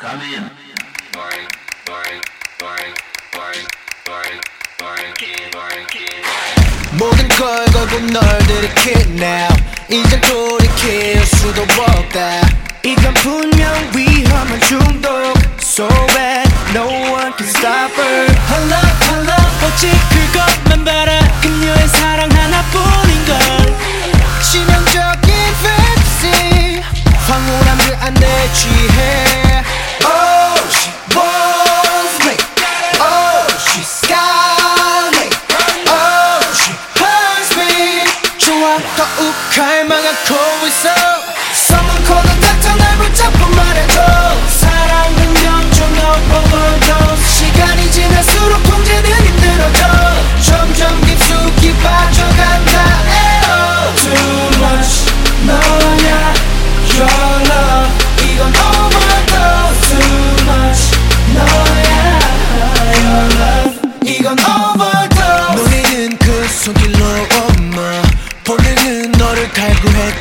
Come in. Boring, boring, boring, boring, boring, boring, kid, boring, kid. 모든 걸 걸고 널 들이킬 now 이제 돌이킬 수도 없다 이건 분명 위험한 중독 So bad no one can stop her Her love her love 더욱 갈망하고 있어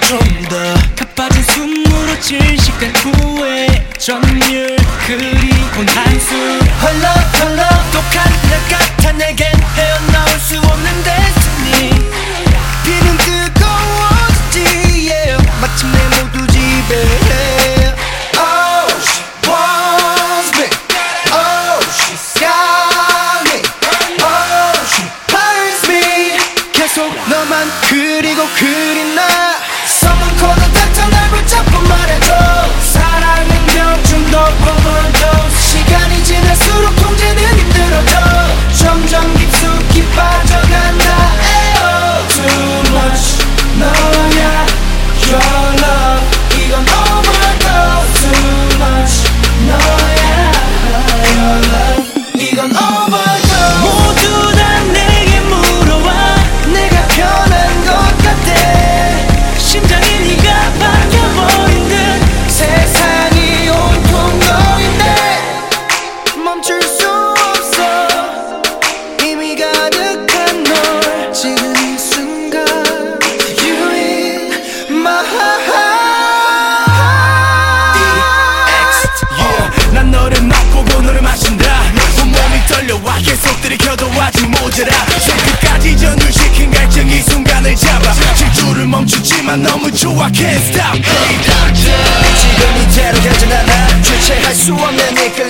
좀더 가빠진 숨으로 질식된 후회 점률 그리곤 한숨 헐렁 헐렁 독한 내 같아 내겐 헤어나올 수 없는 destiny 피는 뜨거워지지 yeah. 마침내 모두 지배 너를 맛보고 너를 마신다. 온몸이 떨려와 계속 들이켜도 아직 모자라. 손끝까지 전율시킨 갈증 이 순간을 잡아. 질주를 멈추지만 너무 좋아 Can't stop. Hey 지금 이대로 가져나나? 주체할 수 없는 이끌